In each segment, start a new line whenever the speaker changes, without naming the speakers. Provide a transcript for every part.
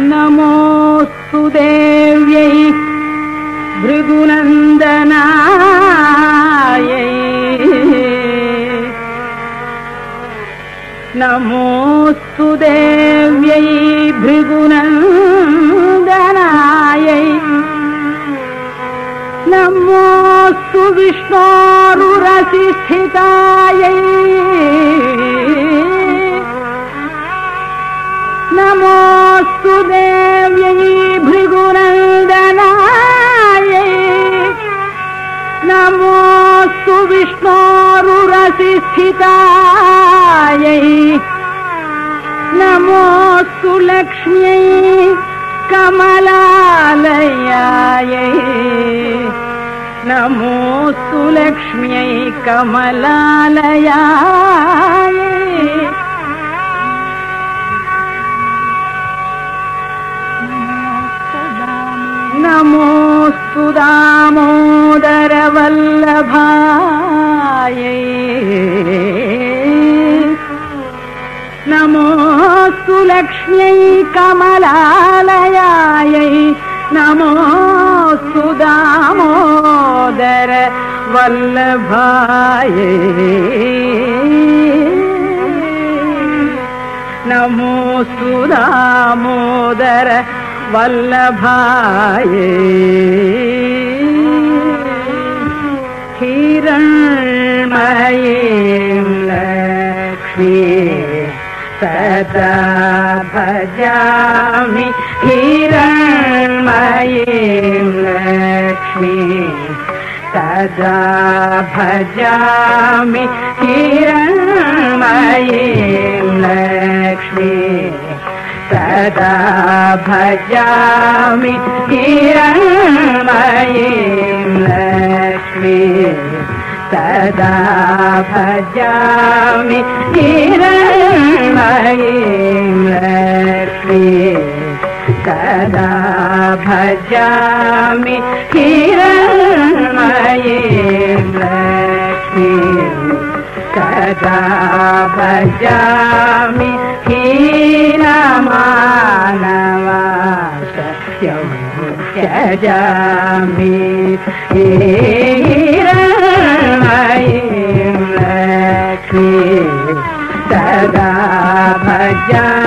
नमोऽस्तु देव्यै भृगुनन्दनायै। नमोऽस्तु देव्यै भृगुनन्दनायै नमोऽस्तु विष्णोरुरसि स्थितायै नमोऽस्तु देव्यै भृगुनन्दनायै नमोऽस्तु विष्णोरुरसि स्थितायै नमोऽस्तु लक्ष्म्यै कमलालयायै नमोऽस्तु लक्ष्म्यै कमलालयायै। नमोऽस्तु दामोदरवल्लभायै नमोऽस्तु लक्ष्म्यै कमलालयायै। दामोदर वल्लभायै। नमोऽस्तु दामोदर वल्लभाये। हिरण्मयीं लक्ष्मी सदा भजामि। हिरण्मयीं सदा भजामि हिरण्मयीं लक्ष्मी। सदा भजामि हिरण्मयीं लक्ष्मी। सदा भजामि हिरण्मयीं लक्ष्मी। सदा भजामि हिरण्मयीं लक्ष्मी सदा भजामि हीनमानवासत्यं त्यजामि हिरण्मयीं लक्ष्मी सदा भजामि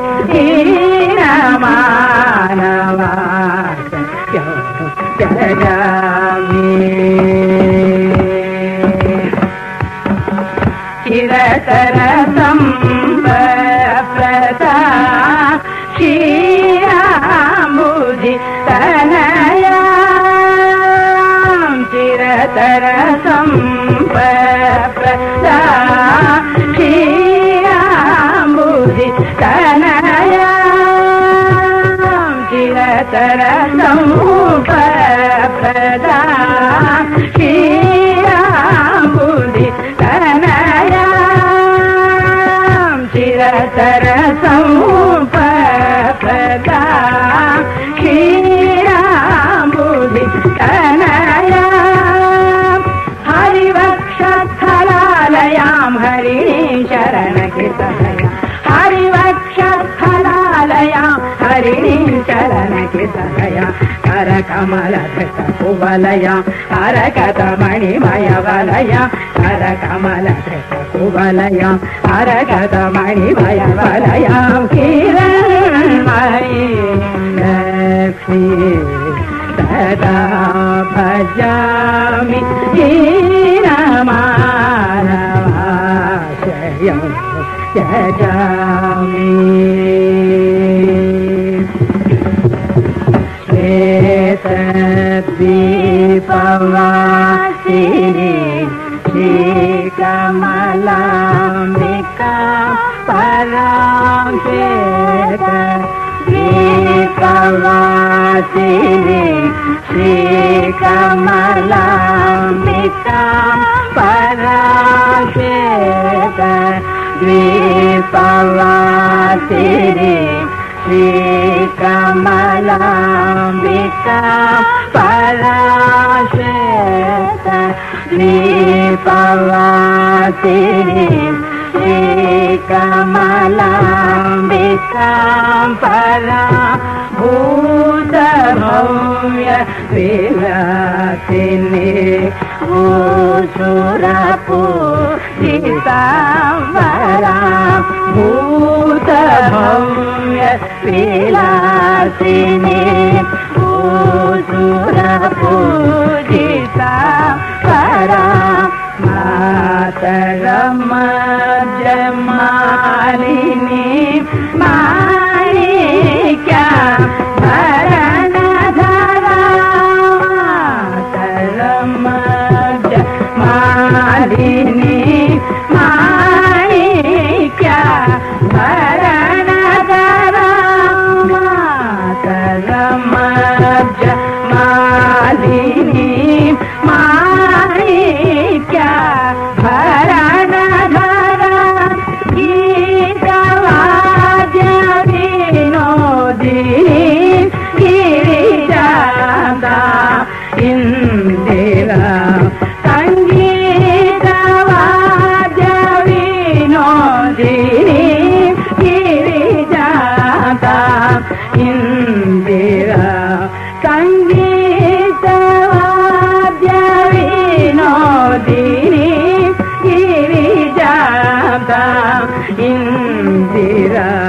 சரசம் பிரதா ஷீராம்புஜி தனயாம் சிரசரசம் பிரதா ஷீ ಕಮಲ ಕುವಲಯ ಹರ ಕಥ ಮಣಿಮಯ ವಲಯ ಹರ ಕಮಲ ಕುವಲಯ ಹರ ಕಥ ಮಣಿಮಯ ವಲಯ ಕಿರಣಮಯಿ ಲಕ್ಷ್ಮೀ ಸದಾ ಭಜಾಮಿ ಹೀರಮಾನವಾಶಯ ಜಯ श्रीकमलाम्बिका पराङ्केत द्वीपवासिनी श्रीकमलाम्बिका पराङ्केत द्वीपवासिनी श्रीकमलाम्बिका पराशेत द्वीपवासिनी श्रीकमलाम्बिका परा भूतभव्य विलासिनी भूसुरपूजिताम्बरा भूतभव्य विलासिनी मातरमजमालिनी माणिक्या Indira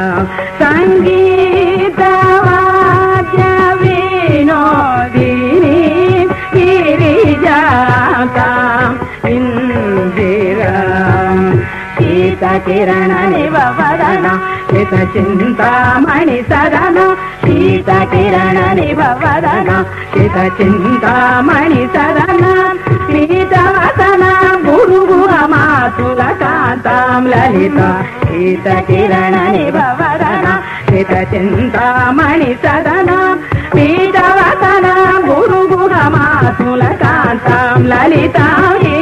శ్వేత కిరణ నివదన శ్వేత చింతామణి సదన. సీత కిరణ నివదన శ్వేత చింతామణి సదన. సీత వసన గురువు మాతుల కాంతం లలిత. సీత కిరణ నివదన శ్వేత చింతామణి సదన. వసన గురువు మాతుల కాంతాం లలితాం.